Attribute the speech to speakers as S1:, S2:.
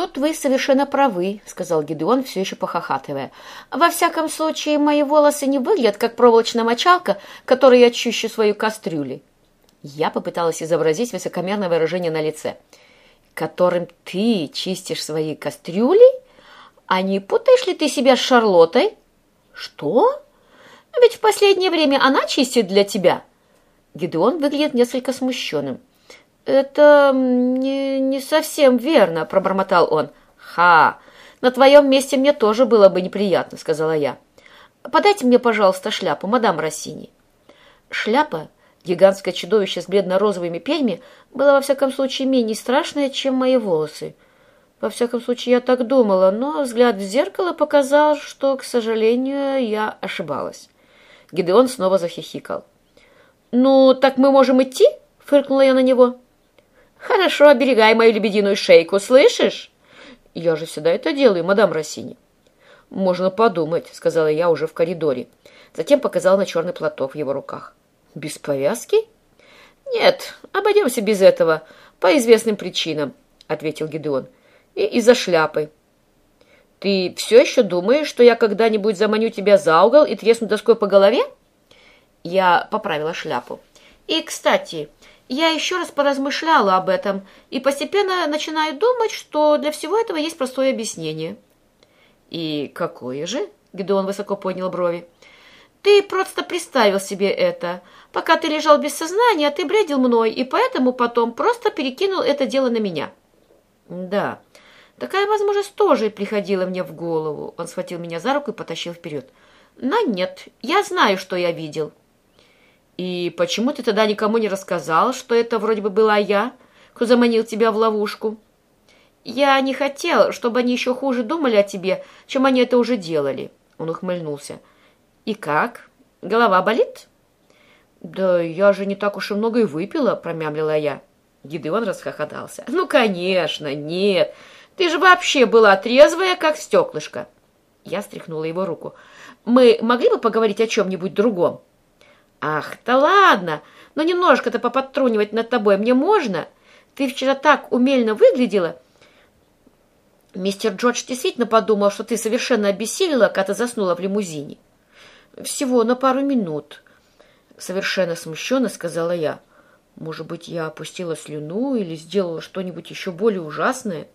S1: «Тут вы совершенно правы», — сказал Гидеон, все еще похохатывая. «Во всяком случае, мои волосы не выглядят, как проволочная мочалка, которой я чищу свою кастрюли». Я попыталась изобразить высокомерное выражение на лице. «Которым ты чистишь свои кастрюли? А не путаешь ли ты себя с Шарлоттой?» «Что? Ведь в последнее время она чистит для тебя». Гидеон выглядит несколько смущенным. «Это не, не совсем верно», — пробормотал он. «Ха! На твоем месте мне тоже было бы неприятно», — сказала я. «Подайте мне, пожалуйста, шляпу, мадам Россини». Шляпа, гигантское чудовище с бледно-розовыми перьями, была во всяком случае менее страшная, чем мои волосы. Во всяком случае, я так думала, но взгляд в зеркало показал, что, к сожалению, я ошибалась. Гидеон снова захихикал. «Ну, так мы можем идти?» — фыркнула я на него. «Хорошо, оберегай мою лебединую шейку, слышишь?» «Я же всегда это делаю, мадам Россини». «Можно подумать», — сказала я уже в коридоре. Затем показала на черный платок в его руках. «Без повязки?» «Нет, обойдемся без этого, по известным причинам», — ответил Гедеон. «И из-за шляпы». «Ты все еще думаешь, что я когда-нибудь заманю тебя за угол и тресну доской по голове?» Я поправила шляпу. «И, кстати, я еще раз поразмышляла об этом и постепенно начинаю думать, что для всего этого есть простое объяснение. «И какое же?» — Гедеон высоко поднял брови. «Ты просто представил себе это. Пока ты лежал без сознания, ты бредил мной, и поэтому потом просто перекинул это дело на меня». «Да, такая возможность тоже приходила мне в голову». Он схватил меня за руку и потащил вперед. «Но нет, я знаю, что я видел». «И почему ты тогда никому не рассказал, что это вроде бы была я, кто заманил тебя в ловушку?» «Я не хотел, чтобы они еще хуже думали о тебе, чем они это уже делали», — он ухмыльнулся. «И как? Голова болит?» «Да я же не так уж и много и выпила», — промямлила я. Гидеон расхохотался. «Ну, конечно, нет. Ты же вообще была трезвая, как стеклышко». Я стряхнула его руку. «Мы могли бы поговорить о чем-нибудь другом?» «Ах, да ладно! Но немножко-то поподтрунивать над тобой мне можно? Ты вчера так умельно выглядела!» Мистер Джордж действительно подумал, что ты совершенно обессилила, когда заснула в лимузине. «Всего на пару минут», — совершенно смущенно сказала я. «Может быть, я опустила слюну или сделала что-нибудь еще более ужасное?»